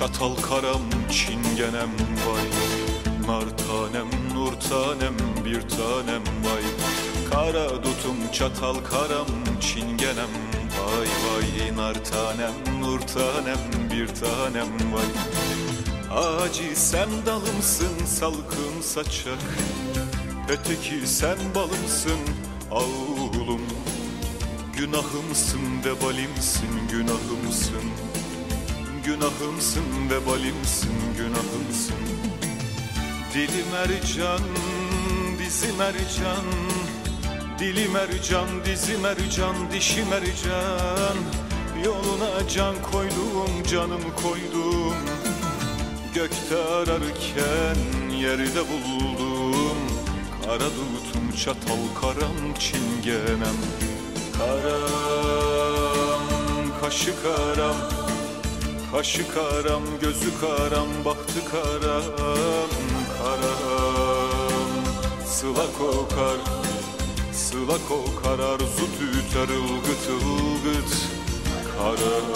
Çatal karam çingenem vay. Nar tanem nur tanem bir tanem vay. Kara dutum çatal karam çingenem Vay vay. Nar tanem nur tanem bir tanem vay. Ağacı sen dalımsın salkım saçak. Öteki sen balımsın ağulum. Günahımsın vebalimsin günahımsın Günahımsın vebalimsin günahımsın. Dili mercan dizi mercan Dili mercan dizi mercan dişi mercan Yoluna can koydum canım koydum. Gökte ararken yerde buldum. Kara dutum çatal karam çingenem. Karam kaşı karam Kaşı karam gözü karam bahtı karam Karam. Sıla kokar Sıla kokar arzu tüter ılgıt ılgıt Karam.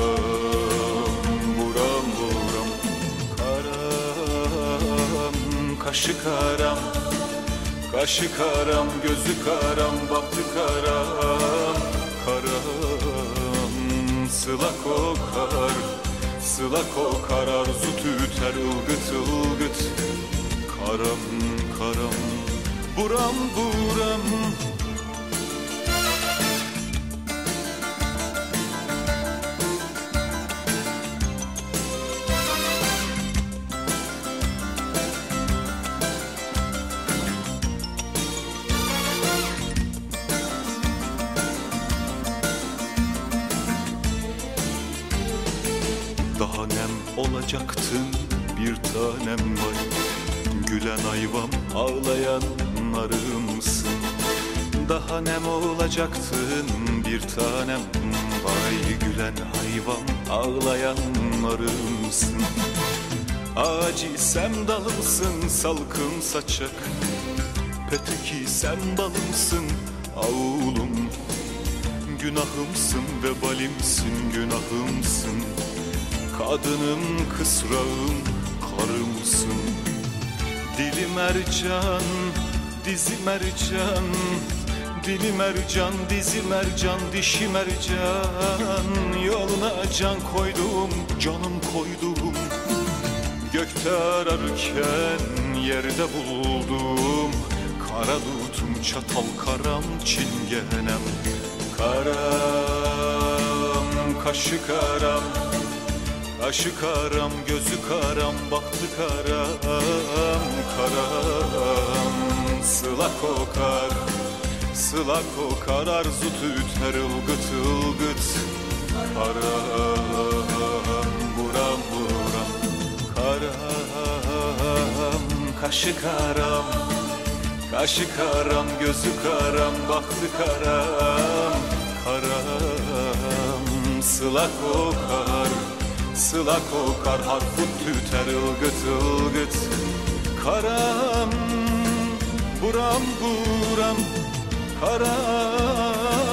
Buram buram Karam. Kaşı karam Kaşı karam gözü karam bahtı karam Karam. Sıla kokar Sıla kokar arzu tüter ılgıt ılgıt Karam karam buram buram Daha nem olacaktın bir tanem var. Gülen ayvam ağlayan narımsın. Daha nem olacaktın bir tanem Vay gülen hayvan ağlayan narımsın. Sen dalımsın salkım saçak. Peteki sen balımsın ağulum Günahımsın ve balimsin günahımsın Kadınım kısrağım karımsın Dili mercan dizi mercan Dili mercan dizi mercan dişi mercan Yoluna can koydum canım koydum. Gökte ararken yerde buldum. Kara dutum çatal karam çingenem Karam kaşı karam Kaşı karam gözü karam bahtı karam Karam. Sıla kokar Sıla kokar arzu tüter ılgıt ılgıt. Karam buram buram Karam. Kaşı karam Kaşı karam gözü karam bahtı karam Karam. Sıla kokar Sıla kokar harfut tüter ılgıt ılgıt. Karam buram buram Karam